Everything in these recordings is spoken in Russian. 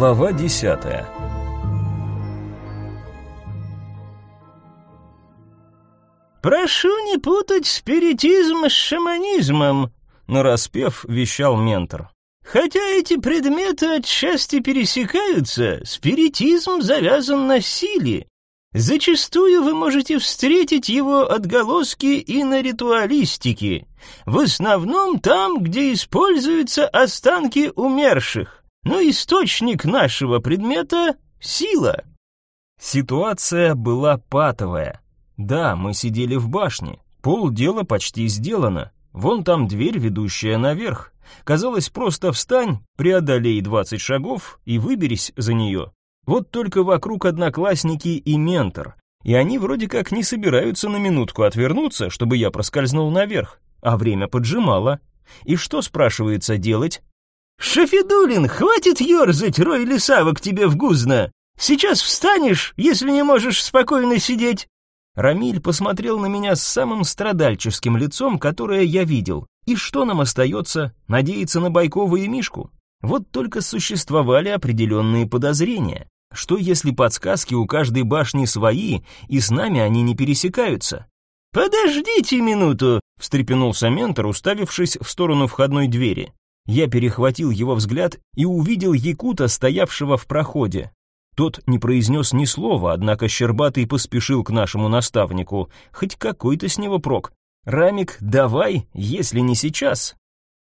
Глава десятая «Прошу не путать спиритизм с шаманизмом», — нараспев вещал ментор. «Хотя эти предметы отчасти пересекаются, спиритизм завязан на силе. Зачастую вы можете встретить его отголоски и на ритуалистике, в основном там, где используются останки умерших. Но источник нашего предмета — сила». Ситуация была патовая. Да, мы сидели в башне. Пол дела почти сделано. Вон там дверь, ведущая наверх. Казалось, просто встань, преодолей двадцать шагов и выберись за нее. Вот только вокруг одноклассники и ментор. И они вроде как не собираются на минутку отвернуться, чтобы я проскользнул наверх. А время поджимало. И что, спрашивается, делать? «Шафидулин, хватит ерзать, рой лесавок тебе в гузно! Сейчас встанешь, если не можешь спокойно сидеть!» Рамиль посмотрел на меня с самым страдальческим лицом, которое я видел. И что нам остается? Надеяться на Байкова и Мишку? Вот только существовали определенные подозрения. Что если подсказки у каждой башни свои, и с нами они не пересекаются? «Подождите минуту!» — встрепенулся ментор, уставившись в сторону входной двери. Я перехватил его взгляд и увидел якута, стоявшего в проходе. Тот не произнес ни слова, однако Щербатый поспешил к нашему наставнику. Хоть какой-то с него прок. «Рамик, давай, если не сейчас».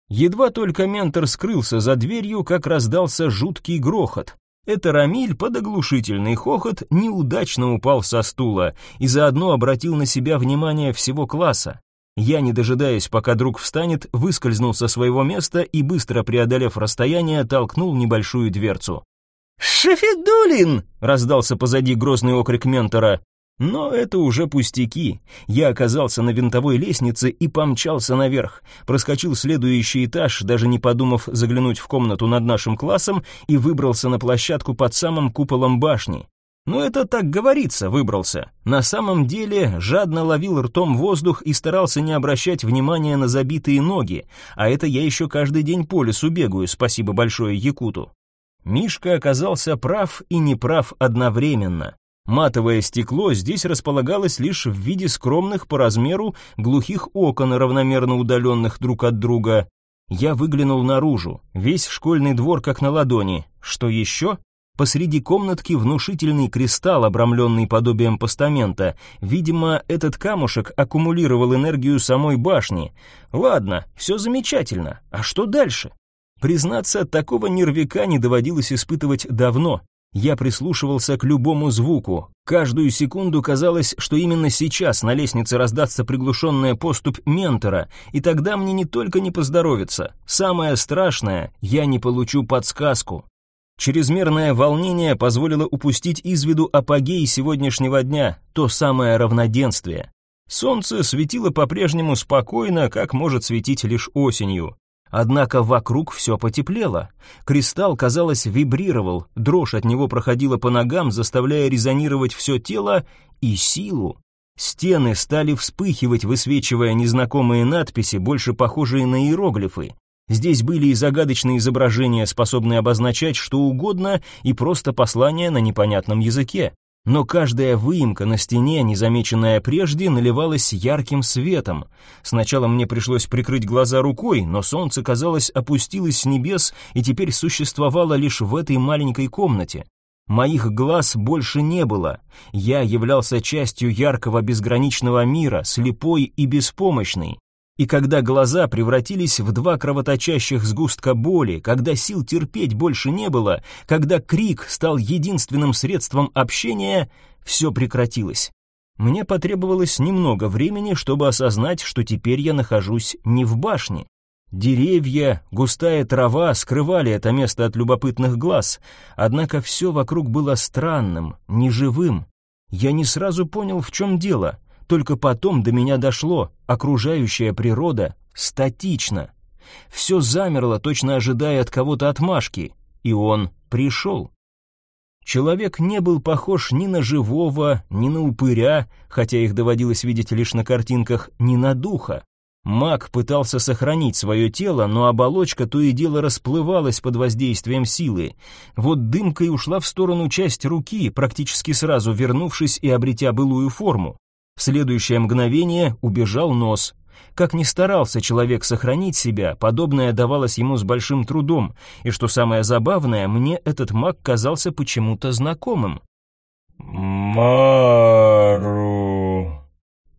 Едва только ментор скрылся за дверью, как раздался жуткий грохот. Это Рамиль под оглушительный хохот неудачно упал со стула и заодно обратил на себя внимание всего класса. Я, не дожидаясь, пока друг встанет, выскользнул со своего места и, быстро преодолев расстояние, толкнул небольшую дверцу. «Шафидулин!» — раздался позади грозный окрик ментора. Но это уже пустяки. Я оказался на винтовой лестнице и помчался наверх. Проскочил следующий этаж, даже не подумав заглянуть в комнату над нашим классом, и выбрался на площадку под самым куполом башни. Ну это так говорится, выбрался. На самом деле жадно ловил ртом воздух и старался не обращать внимания на забитые ноги, а это я еще каждый день по лесу бегаю, спасибо большое Якуту. Мишка оказался прав и неправ одновременно. Матовое стекло здесь располагалось лишь в виде скромных по размеру глухих окон, равномерно удаленных друг от друга. Я выглянул наружу, весь школьный двор как на ладони. Что еще? Посреди комнатки внушительный кристалл, обрамленный подобием постамента. Видимо, этот камушек аккумулировал энергию самой башни. Ладно, все замечательно. А что дальше? Признаться, такого нервика не доводилось испытывать давно. Я прислушивался к любому звуку. Каждую секунду казалось, что именно сейчас на лестнице раздастся приглушенная поступь ментора, и тогда мне не только не поздоровится. Самое страшное, я не получу подсказку. Чрезмерное волнение позволило упустить из виду апогей сегодняшнего дня, то самое равноденствие. Солнце светило по-прежнему спокойно, как может светить лишь осенью. Однако вокруг все потеплело. Кристалл, казалось, вибрировал, дрожь от него проходила по ногам, заставляя резонировать все тело и силу. Стены стали вспыхивать, высвечивая незнакомые надписи, больше похожие на иероглифы. Здесь были и загадочные изображения, способные обозначать что угодно, и просто послания на непонятном языке но каждая выемка на стене, незамеченная прежде, наливалась ярким светом. Сначала мне пришлось прикрыть глаза рукой, но солнце, казалось, опустилось с небес и теперь существовало лишь в этой маленькой комнате. Моих глаз больше не было. Я являлся частью яркого безграничного мира, слепой и беспомощный. И когда глаза превратились в два кровоточащих сгустка боли, когда сил терпеть больше не было, когда крик стал единственным средством общения, все прекратилось. Мне потребовалось немного времени, чтобы осознать, что теперь я нахожусь не в башне. Деревья, густая трава скрывали это место от любопытных глаз, однако все вокруг было странным, неживым. Я не сразу понял, в чем дело — только потом до меня дошло, окружающая природа статична. Все замерло, точно ожидая от кого-то отмашки, и он пришел. Человек не был похож ни на живого, ни на упыря, хотя их доводилось видеть лишь на картинках, ни на духа. Маг пытался сохранить свое тело, но оболочка то и дело расплывалась под воздействием силы. Вот дымкой ушла в сторону часть руки, практически сразу вернувшись и обретя былую форму. В следующее мгновение убежал нос. Как ни старался человек сохранить себя, подобное давалось ему с большим трудом, и что самое забавное, мне этот маг казался почему-то знакомым. «Мару!»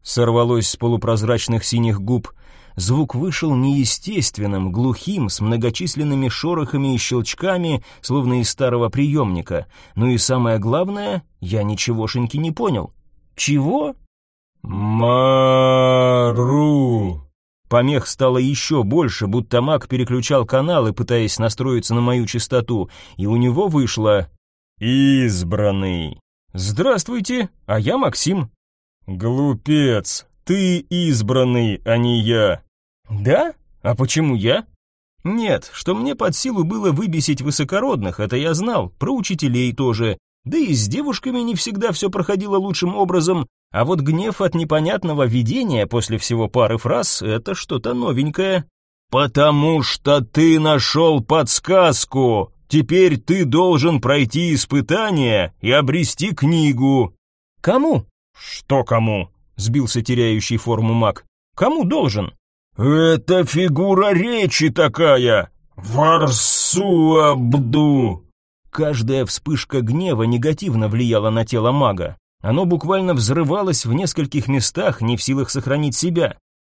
Сорвалось с полупрозрачных синих губ. Звук вышел неестественным, глухим, с многочисленными шорохами и щелчками, словно из старого приемника. Ну и самое главное, я ничегошеньки не понял. «Чего?» «Мару!» Помех стало еще больше, будто маг переключал каналы, пытаясь настроиться на мою частоту, и у него вышло «Избранный». «Здравствуйте, а я Максим». «Глупец, ты избранный, а не я». «Да? А почему я?» «Нет, что мне под силу было выбесить высокородных, это я знал, про учителей тоже. Да и с девушками не всегда все проходило лучшим образом, а вот гнев от непонятного видения после всего пары фраз — это что-то новенькое. «Потому что ты нашел подсказку! Теперь ты должен пройти испытание и обрести книгу!» «Кому?» «Что кому?» — сбился теряющий форму маг. «Кому должен?» «Это фигура речи такая! Варсуабду!» Каждая вспышка гнева негативно влияла на тело мага. Оно буквально взрывалось в нескольких местах, не в силах сохранить себя.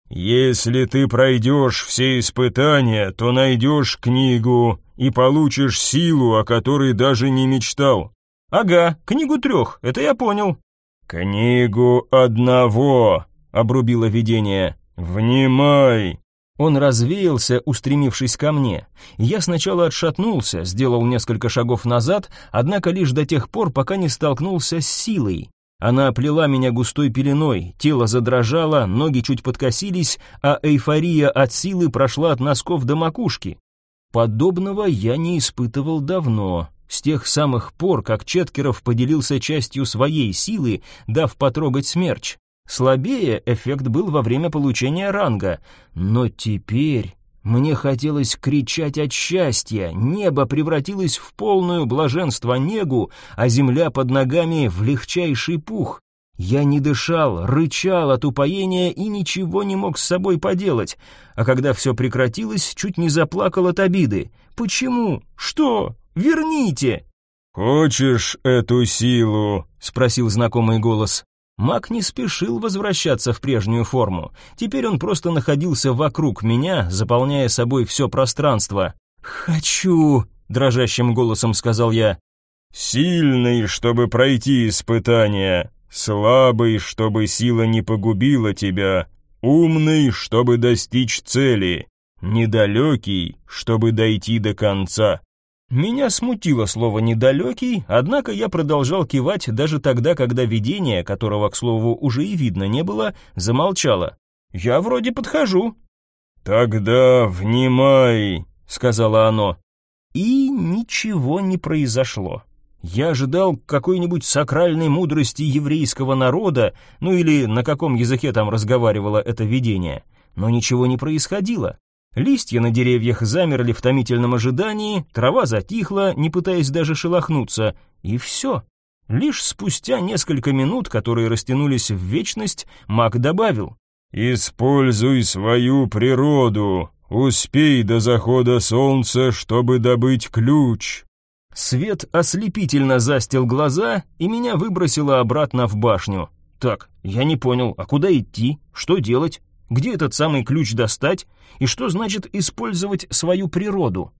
«Если ты пройдешь все испытания, то найдешь книгу и получишь силу, о которой даже не мечтал». «Ага, книгу трех, это я понял». «Книгу одного», — обрубило видение. «Внимай!» Он развеялся, устремившись ко мне. Я сначала отшатнулся, сделал несколько шагов назад, однако лишь до тех пор, пока не столкнулся с силой. Она оплела меня густой пеленой, тело задрожало, ноги чуть подкосились, а эйфория от силы прошла от носков до макушки. Подобного я не испытывал давно, с тех самых пор, как Четкеров поделился частью своей силы, дав потрогать смерч. Слабее эффект был во время получения ранга, но теперь мне хотелось кричать от счастья, небо превратилось в полную блаженство негу, а земля под ногами в легчайший пух. Я не дышал, рычал от упоения и ничего не мог с собой поделать, а когда все прекратилось, чуть не заплакал от обиды. «Почему? Что? Верните!» «Хочешь эту силу?» — спросил знакомый голос. Маг не спешил возвращаться в прежнюю форму. Теперь он просто находился вокруг меня, заполняя собой все пространство. «Хочу!» — дрожащим голосом сказал я. «Сильный, чтобы пройти испытание, слабый, чтобы сила не погубила тебя, умный, чтобы достичь цели, недалекий, чтобы дойти до конца». Меня смутило слово «недалекий», однако я продолжал кивать даже тогда, когда видение, которого, к слову, уже и видно не было, замолчало. «Я вроде подхожу». «Тогда внимай», — сказала оно. И ничего не произошло. Я ожидал какой-нибудь сакральной мудрости еврейского народа, ну или на каком языке там разговаривало это видение, но ничего не происходило. Листья на деревьях замерли в томительном ожидании, трава затихла, не пытаясь даже шелохнуться, и все. Лишь спустя несколько минут, которые растянулись в вечность, маг добавил. «Используй свою природу, успей до захода солнца, чтобы добыть ключ». Свет ослепительно застил глаза, и меня выбросило обратно в башню. Так, я не понял, а куда идти? Что делать? Где этот самый ключ достать? И что значит использовать свою природу?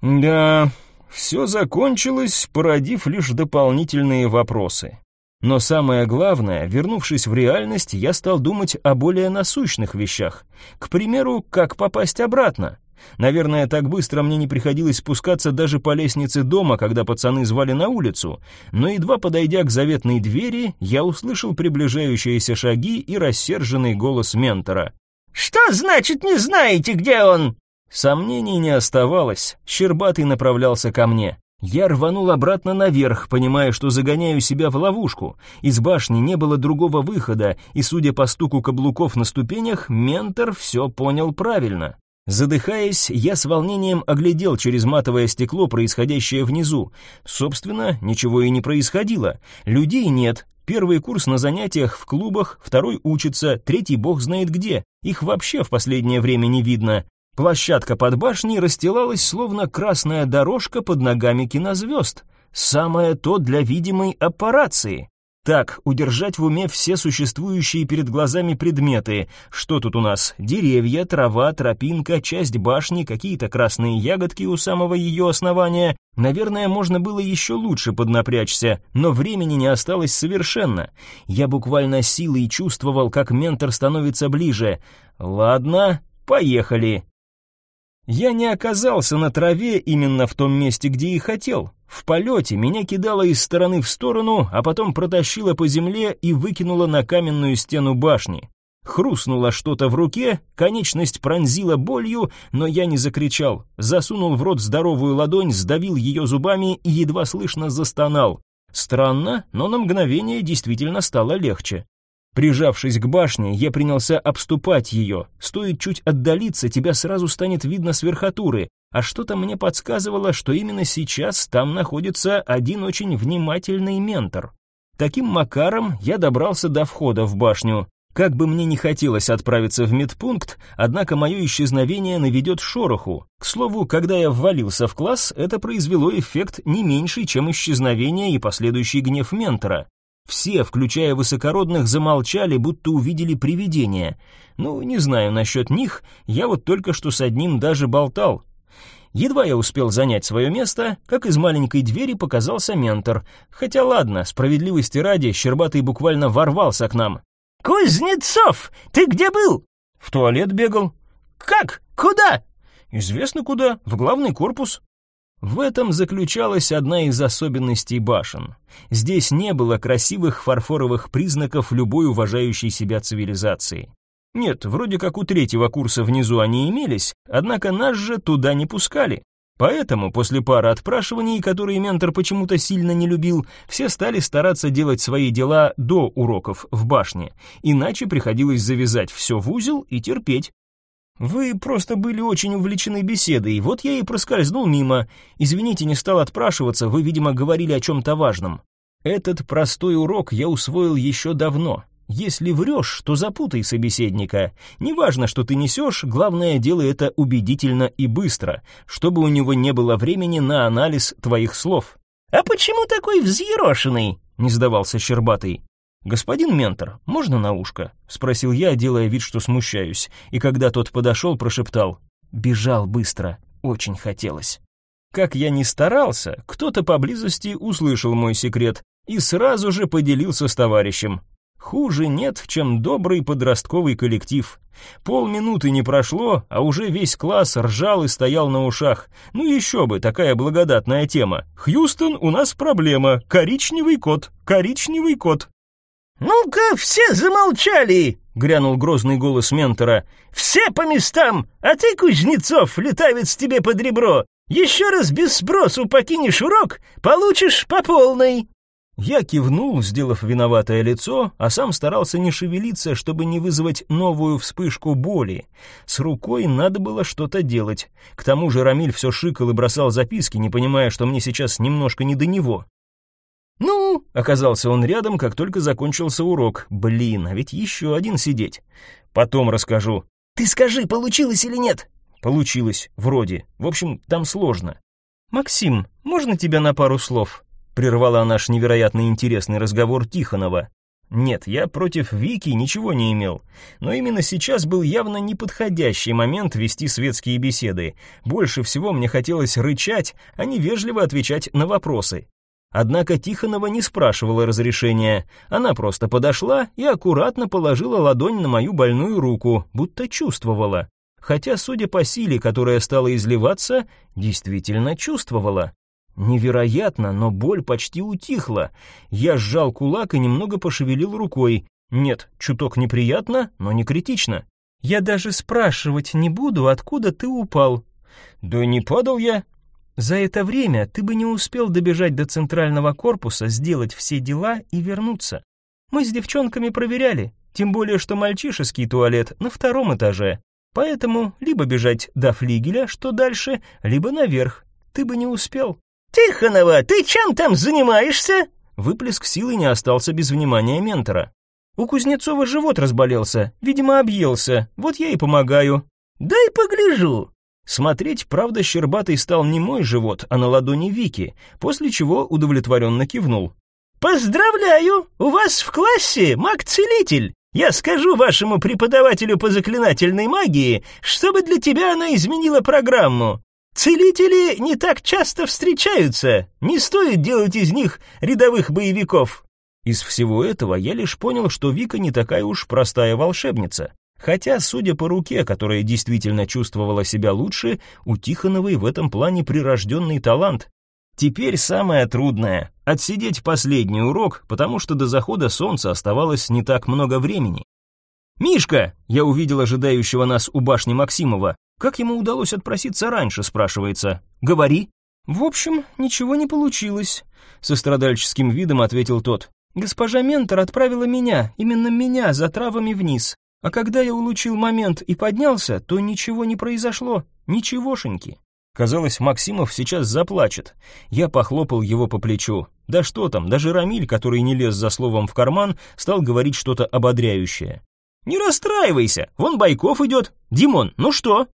Да, все закончилось, породив лишь дополнительные вопросы. Но самое главное, вернувшись в реальность, я стал думать о более насущных вещах. К примеру, как попасть обратно. Наверное, так быстро мне не приходилось спускаться даже по лестнице дома, когда пацаны звали на улицу, но едва подойдя к заветной двери, я услышал приближающиеся шаги и рассерженный голос ментора. «Что значит не знаете, где он?» Сомнений не оставалось, Щербатый направлялся ко мне. Я рванул обратно наверх, понимая, что загоняю себя в ловушку. Из башни не было другого выхода, и, судя по стуку каблуков на ступенях, ментор все понял правильно. Задыхаясь, я с волнением оглядел через матовое стекло происходящее внизу. Собственно, ничего и не происходило. Людей нет. Первый курс на занятиях в клубах, второй учится, третий бог знает где. Их вообще в последнее время не видно. Площадка под башней расстилалась, словно красная дорожка под ногами кинозвезд. Самое то для видимой аппарации. Так, удержать в уме все существующие перед глазами предметы. Что тут у нас? Деревья, трава, тропинка, часть башни, какие-то красные ягодки у самого ее основания. Наверное, можно было еще лучше поднапрячься, но времени не осталось совершенно. Я буквально силой чувствовал, как ментор становится ближе. Ладно, поехали. Я не оказался на траве именно в том месте, где и хотел. В полете меня кидало из стороны в сторону, а потом протащило по земле и выкинуло на каменную стену башни. Хрустнуло что-то в руке, конечность пронзила болью, но я не закричал. Засунул в рот здоровую ладонь, сдавил ее зубами и едва слышно застонал. Странно, но на мгновение действительно стало легче. Прижавшись к башне, я принялся обступать ее. Стоит чуть отдалиться, тебя сразу станет видно с верхотуры, а что-то мне подсказывало, что именно сейчас там находится один очень внимательный ментор. Таким макаром я добрался до входа в башню. Как бы мне не хотелось отправиться в медпункт, однако мое исчезновение наведет шороху. К слову, когда я ввалился в класс, это произвело эффект не меньший, чем исчезновение и последующий гнев ментора. Все, включая высокородных, замолчали, будто увидели привидение. Ну, не знаю насчет них, я вот только что с одним даже болтал. Едва я успел занять свое место, как из маленькой двери показался ментор. Хотя ладно, справедливости ради, Щербатый буквально ворвался к нам. «Кузнецов, ты где был?» «В туалет бегал». «Как? Куда?» «Известно куда, в главный корпус». В этом заключалась одна из особенностей башен. Здесь не было красивых фарфоровых признаков любой уважающей себя цивилизации. Нет, вроде как у третьего курса внизу они имелись, однако нас же туда не пускали. Поэтому после пары отпрашиваний, которые ментор почему-то сильно не любил, все стали стараться делать свои дела до уроков в башне, иначе приходилось завязать все в узел и терпеть. Вы просто были очень увлечены беседой, вот я и проскользнул мимо. Извините, не стал отпрашиваться, вы, видимо, говорили о чем-то важном. Этот простой урок я усвоил еще давно. Если врешь, то запутай собеседника. Неважно, что ты несешь, главное, делай это убедительно и быстро, чтобы у него не было времени на анализ твоих слов. «А почему такой взъерошенный?» — не сдавался Щербатый. «Господин ментор, можно на ушко?» — спросил я, делая вид, что смущаюсь, и когда тот подошел, прошептал. «Бежал быстро, очень хотелось». Как я ни старался, кто-то поблизости услышал мой секрет и сразу же поделился с товарищем. Хуже нет, чем добрый подростковый коллектив. Полминуты не прошло, а уже весь класс ржал и стоял на ушах. Ну еще бы, такая благодатная тема. «Хьюстон, у нас проблема. Коричневый кот, коричневый кот». «Ну-ка, все замолчали!» — грянул грозный голос ментора. «Все по местам! А ты, Кузнецов, летавец тебе под ребро! Еще раз без сбросу покинешь урок, получишь по полной!» Я кивнул, сделав виноватое лицо, а сам старался не шевелиться, чтобы не вызвать новую вспышку боли. С рукой надо было что-то делать. К тому же Рамиль все шикал и бросал записки, не понимая, что мне сейчас немножко не до него. «Ну?» — оказался он рядом, как только закончился урок. «Блин, а ведь еще один сидеть. Потом расскажу». «Ты скажи, получилось или нет?» «Получилось, вроде. В общем, там сложно». «Максим, можно тебя на пару слов?» Прервала наш невероятно интересный разговор Тихонова. Нет, я против Вики ничего не имел, но именно сейчас был явно неподходящий момент вести светские беседы. Больше всего мне хотелось рычать, а не вежливо отвечать на вопросы. Однако Тихонова не спрашивала разрешения. Она просто подошла и аккуратно положила ладонь на мою больную руку, будто чувствовала. Хотя, судя по силе, которая стала изливаться, действительно чувствовала. Невероятно, но боль почти утихла. Я сжал кулак и немного пошевелил рукой. Нет, чуток неприятно, но не критично. Я даже спрашивать не буду, откуда ты упал. Да не падал я. За это время ты бы не успел добежать до центрального корпуса, сделать все дела и вернуться. Мы с девчонками проверяли, тем более что мальчишеский туалет на втором этаже. Поэтому либо бежать до флигеля, что дальше, либо наверх. Ты бы не успел. «Тихонова, ты чем там занимаешься?» Выплеск силы не остался без внимания ментора. У Кузнецова живот разболелся, видимо, объелся, вот я и помогаю. «Дай погляжу». Смотреть, правда, щербатый стал не мой живот, а на ладони Вики, после чего удовлетворенно кивнул. «Поздравляю! У вас в классе маг-целитель! Я скажу вашему преподавателю по заклинательной магии, чтобы для тебя она изменила программу. Целители не так часто встречаются, не стоит делать из них рядовых боевиков». Из всего этого я лишь понял, что Вика не такая уж простая волшебница. Хотя, судя по руке, которая действительно чувствовала себя лучше, у Тихоновой в этом плане прирожденный талант. Теперь самое трудное — отсидеть последний урок, потому что до захода солнца оставалось не так много времени. «Мишка!» — я увидел ожидающего нас у башни Максимова. «Как ему удалось отпроситься раньше?» — спрашивается. «Говори». «В общем, ничего не получилось», — со страдальческим видом ответил тот. «Госпожа Ментор отправила меня, именно меня, за травами вниз. А когда я улучил момент и поднялся, то ничего не произошло, ничегошеньки. Казалось, Максимов сейчас заплачет. Я похлопал его по плечу. Да что там, даже Рамиль, который не лез за словом в карман, стал говорить что-то ободряющее. «Не расстраивайся, вон Байков идет. Димон, ну что?»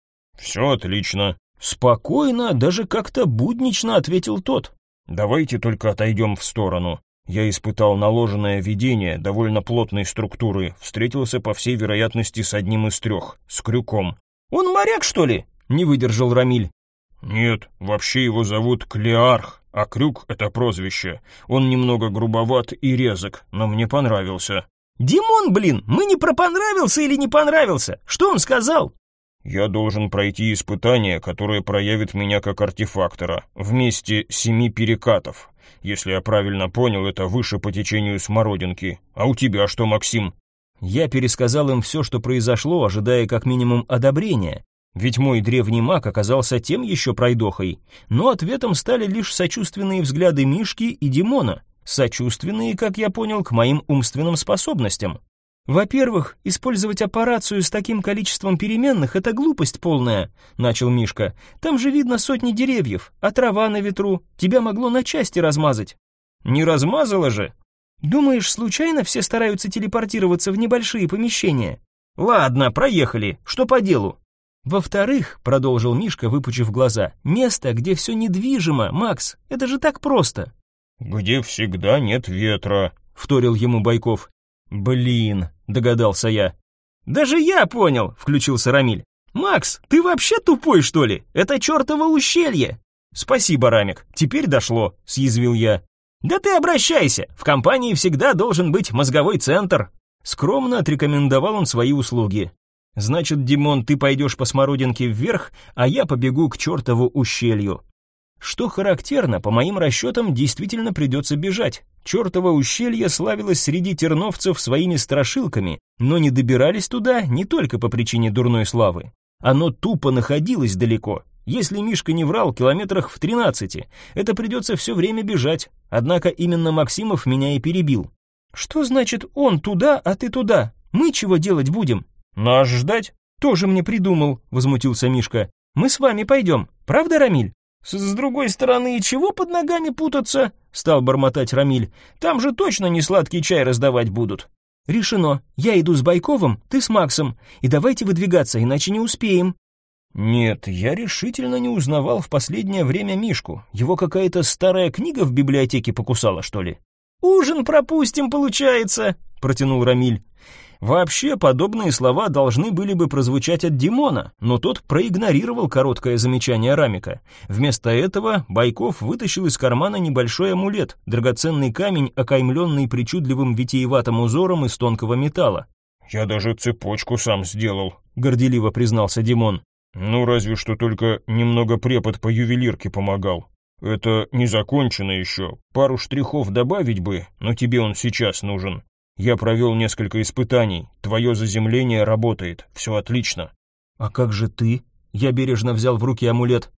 «Все отлично». Спокойно, даже как-то буднично ответил тот. «Давайте только отойдем в сторону. Я испытал наложенное видение довольно плотной структуры, встретился по всей вероятности с одним из трех, с крюком. «Он моряк, что ли?» — не выдержал Рамиль. «Нет, вообще его зовут Клеарх, а крюк — это прозвище. Он немного грубоват и резок, но мне понравился». «Димон, блин, мы не про понравился или не понравился. Что он сказал?» «Я должен пройти испытание, которое проявит меня как артефактора, вместе семи перекатов. Если я правильно понял, это выше по течению смородинки. А у тебя что, Максим?» Я пересказал им все, что произошло, ожидая как минимум одобрения. Ведь мой древний маг оказался тем еще пройдохой. Но ответом стали лишь сочувственные взгляды Мишки и Димона. Сочувственные, как я понял, к моим умственным способностям. «Во-первых, использовать аппарацию с таким количеством переменных — это глупость полная», — начал Мишка. «Там же видно сотни деревьев, а трава на ветру. Тебя могло на части размазать». «Не размазало же?» «Думаешь, случайно все стараются телепортироваться в небольшие помещения?» «Ладно, проехали. Что по делу?» «Во-вторых», — продолжил Мишка, выпучив глаза, «место, где все недвижимо, Макс, это же так просто». «Где всегда нет ветра», — вторил ему Байков. «Блин», — догадался я. «Даже я понял», — включился Рамиль. «Макс, ты вообще тупой, что ли? Это чертово ущелье!» «Спасибо, Рамик, теперь дошло», — съязвил я. «Да ты обращайся, в компании всегда должен быть мозговой центр». Скромно отрекомендовал он свои услуги. «Значит, Димон, ты пойдешь по смородинке вверх, а я побегу к чертову ущелью. Что характерно, по моим расчетам, действительно придется бежать. Чертово ущелье славилось среди терновцев своими страшилками, но не добирались туда не только по причине дурной славы. Оно тупо находилось далеко. Если Мишка не врал, километрах в тринадцати. Это придется все время бежать. Однако именно Максимов меня и перебил. «Что значит он туда, а ты туда? Мы чего делать будем?» «Нас ждать?» «Тоже мне придумал», — возмутился Мишка. «Мы с вами пойдем, правда, Рамиль?» «С другой стороны, чего под ногами путаться?» — стал бормотать Рамиль. «Там же точно не сладкий чай раздавать будут». «Решено. Я иду с Байковым, ты с Максом. И давайте выдвигаться, иначе не успеем». Нет, я решительно не узнавал в последнее время Мишку. Его какая-то старая книга в библиотеке покусала, что ли? «Ужин пропустим, получается», — протянул Рамиль. Вообще, подобные слова должны были бы прозвучать от Димона, но тот проигнорировал короткое замечание Рамика. Вместо этого Байков вытащил из кармана небольшой амулет, драгоценный камень, окаймленный причудливым витиеватым узором из тонкого металла. «Я даже цепочку сам сделал», — горделиво признался Димон. «Ну, разве что только немного препод по ювелирке помогал. Это не закончено еще. Пару штрихов добавить бы, но тебе он сейчас нужен. Я провел несколько испытаний. Твое заземление работает. Все отлично. А как же ты? Я бережно взял в руки амулет.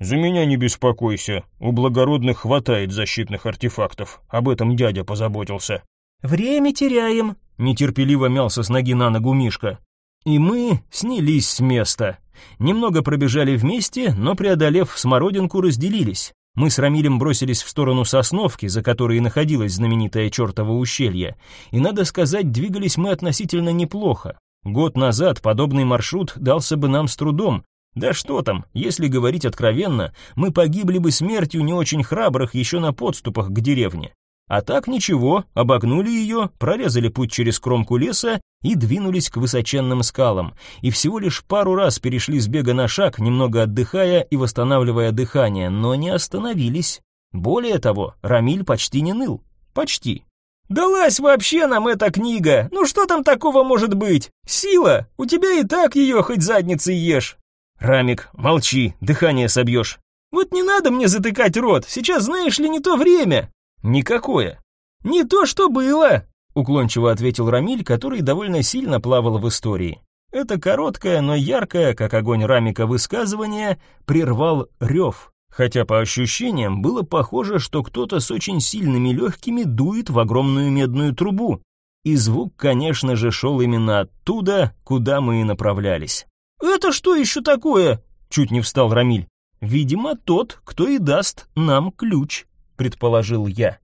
«За меня не беспокойся, у благородных хватает защитных артефактов, об этом дядя позаботился». «Время теряем», — нетерпеливо мялся с ноги на ногу Мишка. И мы снялись с места. Немного пробежали вместе, но, преодолев смородинку, разделились. Мы с Рамилем бросились в сторону Сосновки, за которой находилось знаменитое чертово ущелье, и, надо сказать, двигались мы относительно неплохо. Год назад подобный маршрут дался бы нам с трудом. Да что там, если говорить откровенно, мы погибли бы смертью не очень храбрых еще на подступах к деревне. А так ничего, обогнули ее, прорезали путь через кромку леса и двинулись к высоченным скалам. И всего лишь пару раз перешли с бега на шаг, немного отдыхая и восстанавливая дыхание, но не остановились. Более того, Рамиль почти не ныл. Почти. «Далась вообще нам эта книга! Ну что там такого может быть? Сила! У тебя и так ее хоть задницей ешь!» «Рамик, молчи, дыхание собьешь!» «Вот не надо мне затыкать рот, сейчас знаешь ли не то время!» «Никакое». «Не то, что было», — уклончиво ответил Рамиль, который довольно сильно плавал в истории. Это короткое, но яркое, как огонь Рамика высказывание, прервал рев, хотя по ощущениям было похоже, что кто-то с очень сильными легкими дует в огромную медную трубу. И звук, конечно же, шел именно оттуда, куда мы и направлялись. «Это что еще такое?» — чуть не встал Рамиль. «Видимо, тот, кто и даст нам ключ» предположил я.